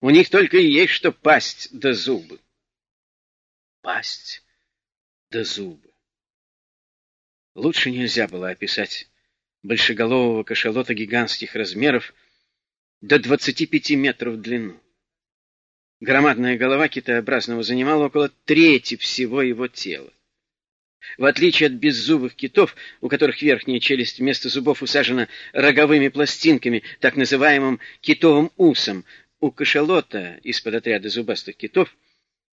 У них только и есть что пасть да зубы. Пасть да зубы. Лучше нельзя было описать большеголового кашалота гигантских размеров до 25 метров в длину. Громадная голова китообразного занимала около трети всего его тела. В отличие от беззубых китов, у которых верхняя челюсть вместо зубов усажена роговыми пластинками, так называемым китовым усом, у кашалота из-под отряда зубастых китов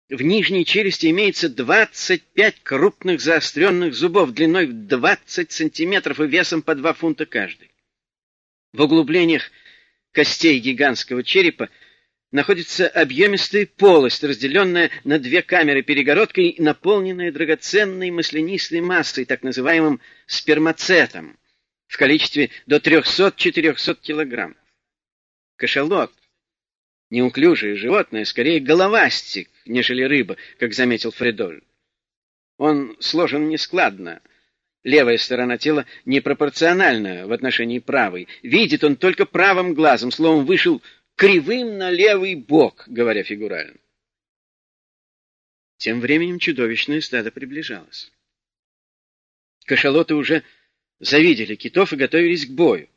в нижней челюсти имеется 25 крупных заостренных зубов длиной в 20 сантиметров и весом по 2 фунта каждый. В углублениях костей гигантского черепа находится объемистая полость, разделенная на две камеры перегородкой, наполненная драгоценной маслянистой массой, так называемым спермацетом, в количестве до 300-400 килограммов. Кашалот, неуклюжее животное, скорее головастик, нежели рыба, как заметил Фредоль. Он сложен нескладно, левая сторона тела непропорциональна в отношении правой. Видит он только правым глазом, словом, вышел кривым на левый бок, говоря фигурально. Тем временем чудовищное стадо приближалось. Кашалоты уже завидели китов и готовились к бою.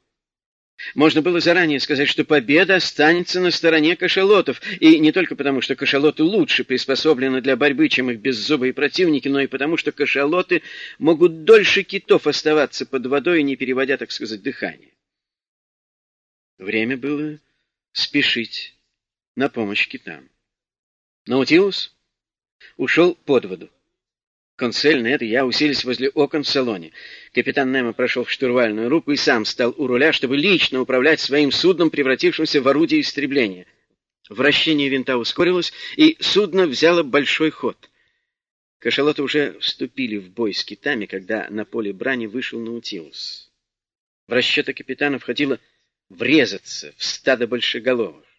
Можно было заранее сказать, что победа останется на стороне кашалотов, и не только потому, что кашалоты лучше приспособлены для борьбы, чем их беззубые противники, но и потому, что кашалоты могут дольше китов оставаться под водой, не переводя, так сказать, дыхание. Время было спешить на помощь китам. Наутилус ушел под воду. Консель, Нед и я уселись возле окон в салоне. Капитан Немо прошел в штурвальную руку и сам стал у руля, чтобы лично управлять своим судном, превратившимся в орудие истребления. Вращение винта ускорилось, и судно взяло большой ход. Кашалоты уже вступили в бой с китами, когда на поле брани вышел Наутилус. В расчеты капитана входило врезаться в стадо большеголовых.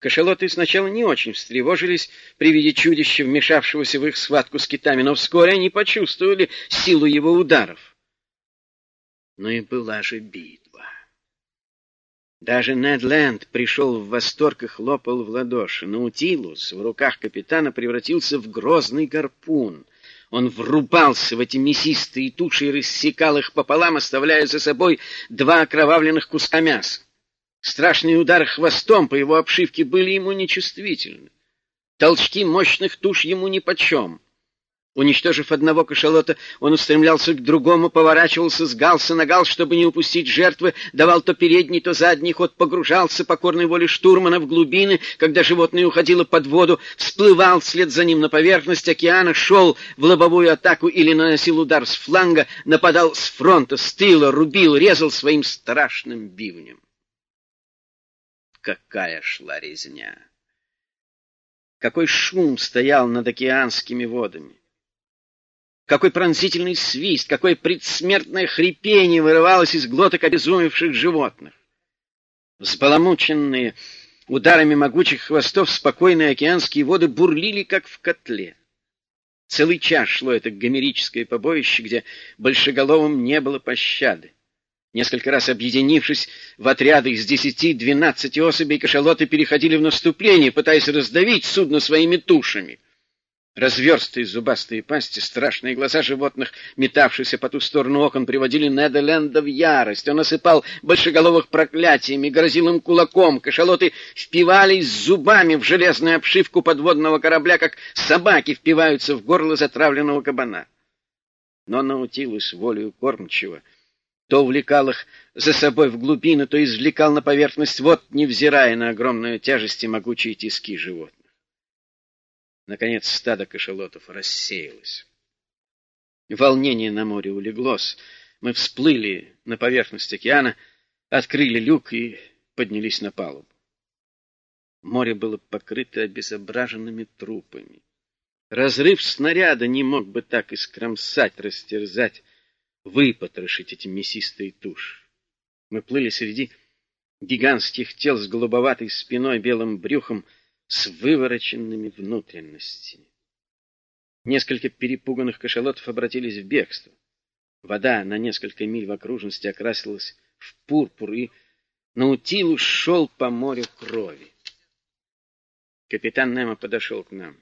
Кашалоты сначала не очень встревожились при виде чудища, вмешавшегося в их схватку с китами, но вскоре они почувствовали силу его ударов. Но и была же битва. Даже Нед Ленд пришел в восторг и хлопал в ладоши. Наутилус в руках капитана превратился в грозный гарпун. Он врубался в эти мясистые туши и рассекал их пополам, оставляя за собой два окровавленных куска мяса. Страшные удары хвостом по его обшивке были ему нечувствительны. Толчки мощных туш ему нипочем. Уничтожив одного кашалота, он устремлялся к другому, поворачивался с галса на гал, чтобы не упустить жертвы, давал то передний, то задний ход, погружался покорной воле штурмана в глубины, когда животное уходило под воду, всплывал вслед за ним на поверхность океана, шел в лобовую атаку или наносил удар с фланга, нападал с фронта, с тыла, рубил, резал своим страшным бивнем. Какая шла резня! Какой шум стоял над океанскими водами! Какой пронзительный свист, какое предсмертное хрипение вырывалось из глоток обезумевших животных! Взбаламученные ударами могучих хвостов спокойные океанские воды бурлили, как в котле. Целый час шло это гомерическое побоище, где большеголовым не было пощады. Несколько раз объединившись в отряды из десяти-двенадцати особей, кашалоты переходили в наступление, пытаясь раздавить судно своими тушами. Разверстые зубастые пасти, страшные глаза животных, метавшиеся по ту сторону окон, приводили Неда в ярость. Он осыпал большеголовых проклятиями, грозил им кулаком. Кашалоты впивались зубами в железную обшивку подводного корабля, как собаки впиваются в горло затравленного кабана. Но Наутилус волею кормчего — то увлекал их за собой в глубину, то извлекал на поверхность вод, невзирая на огромную тяжесть и могучие тиски животных. Наконец стадо кашалотов рассеялось. Волнение на море улеглось. Мы всплыли на поверхность океана, открыли люк и поднялись на палубу. Море было покрыто обезображенными трупами. Разрыв снаряда не мог бы так искромсать, растерзать выпотрошить эти мясистые туши. Мы плыли среди гигантских тел с голубоватой спиной, белым брюхом, с вывороченными внутренностями. Несколько перепуганных кашалотов обратились в бегство. Вода на несколько миль в окружности окрасилась в пурпур, и Наутилус шел по морю крови. Капитан Немо подошел к нам.